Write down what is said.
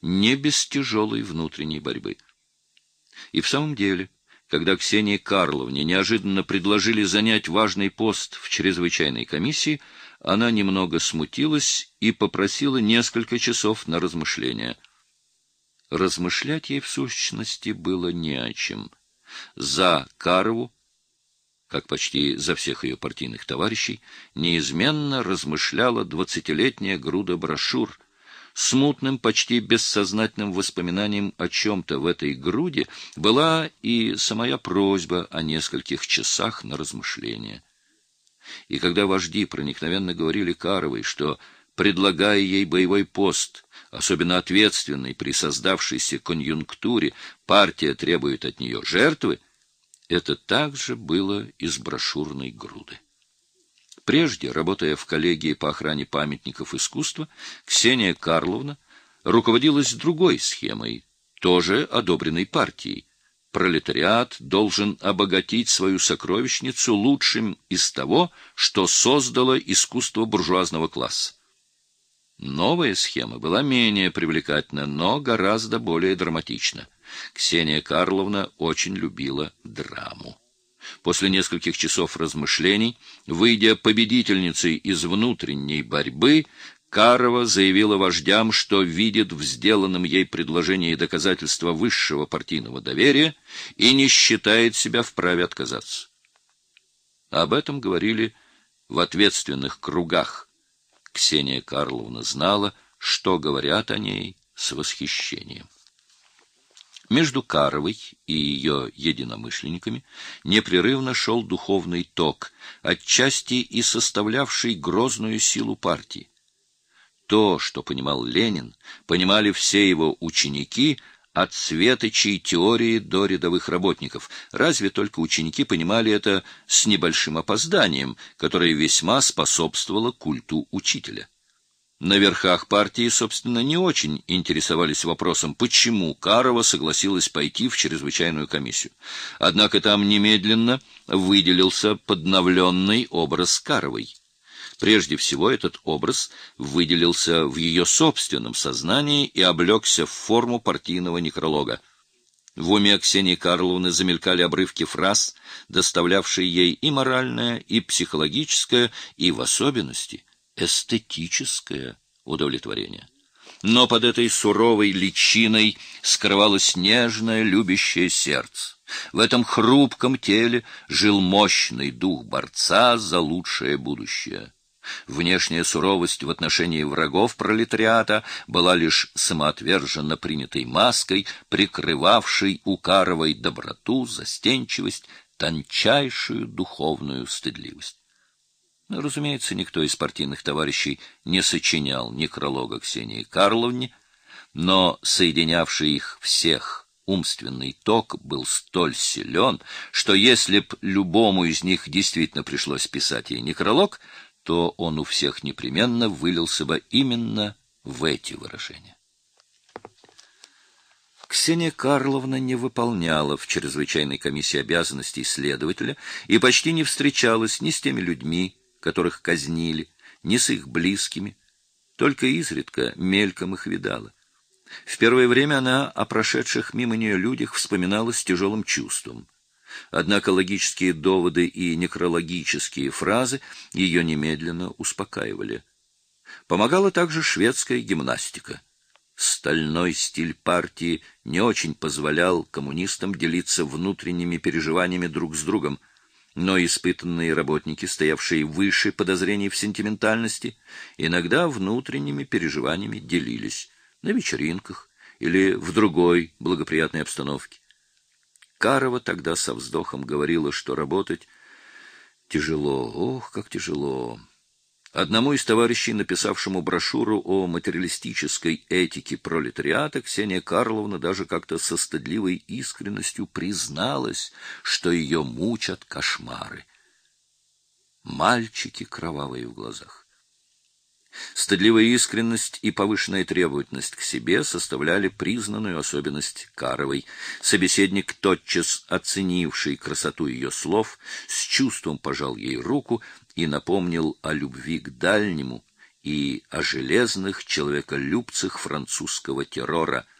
не без тяжелой внутренней борьбы. И в самом деле, когда Ксении Карловне неожиданно предложили занять важный пост в чрезвычайной комиссии, она немного смутилась и попросила несколько часов на размышления. Размышлять ей в сущности было не о чем. За Карову, как почти за всех ее партийных товарищей, неизменно размышляла двадцатилетняя груда брошюр — смутным, почти бессознательным воспоминанием о чем-то в этой груди была и самая просьба о нескольких часах на размышление. И когда вожди проникновенно говорили Каровой, что, предлагая ей боевой пост, особенно ответственный при создавшейся конъюнктуре, партия требует от нее жертвы, это также было из брошюрной груды. Прежде, работая в коллегии по охране памятников искусства, Ксения Карловна руководилась другой схемой, тоже одобренной партией. Пролетариат должен обогатить свою сокровищницу лучшим из того, что создало искусство буржуазного класса. Новая схема была менее привлекательна, но гораздо более драматична. Ксения Карловна очень любила драму. После нескольких часов размышлений, выйдя победительницей из внутренней борьбы, Карова заявила вождям, что видит в сделанном ей предложении доказательства высшего партийного доверия и не считает себя вправе отказаться. Об этом говорили в ответственных кругах. Ксения Карловна знала, что говорят о ней с восхищением. Между Каровой и ее единомышленниками непрерывно шел духовный ток, отчасти и составлявший грозную силу партии. То, что понимал Ленин, понимали все его ученики от светочей теории до рядовых работников. Разве только ученики понимали это с небольшим опозданием, которое весьма способствовало культу учителя. На верхах партии, собственно, не очень интересовались вопросом, почему Карова согласилась пойти в чрезвычайную комиссию. Однако там немедленно выделился подновленный образ Каровой. Прежде всего, этот образ выделился в ее собственном сознании и облегся в форму партийного некролога. В уме Ксении Карловны замелькали обрывки фраз, доставлявшие ей и моральное, и психологическое, и в особенности эстетическое удовлетворение. Но под этой суровой личиной скрывалось нежное, любящее сердце. В этом хрупком теле жил мощный дух борца за лучшее будущее. Внешняя суровость в отношении врагов пролетариата была лишь самоотверженно принятой маской, прикрывавшей у Каровой доброту, застенчивость, тончайшую духовную стыдливость. Разумеется, никто из партийных товарищей не сочинял некролога Ксении Карловне, но соединявший их всех умственный ток был столь силен, что если б любому из них действительно пришлось писать ей некролог, то он у всех непременно вылился бы именно в эти выражения. Ксения Карловна не выполняла в чрезвычайной комиссии обязанностей следователя и почти не встречалась ни с теми людьми, которых казнили, ни с их близкими, только изредка мельком их видала. В первое время она о прошедших мимо нее людях вспоминала с тяжелым чувством. Однако логические доводы и некрологические фразы ее немедленно успокаивали. Помогала также шведская гимнастика. Стальной стиль партии не очень позволял коммунистам делиться внутренними переживаниями друг с другом, но испытанные работники, стоявшие выше подозрений в сентиментальности, иногда внутренними переживаниями делились на вечеринках или в другой благоприятной обстановке. Карова тогда со вздохом говорила, что работать тяжело, ох, как тяжело. Одному из товарищей, написавшему брошюру о материалистической этике пролетариата, Ксения Карловна даже как-то со стыдливой искренностью призналась, что ее мучат кошмары. Мальчики кровавые в глазах. Стыдливая искренность и повышенная требовательность к себе составляли признанную особенность Каровой. Собеседник, тотчас оценивший красоту ее слов, с чувством пожал ей руку и напомнил о любви к дальнему и о железных человеколюбцах французского террора —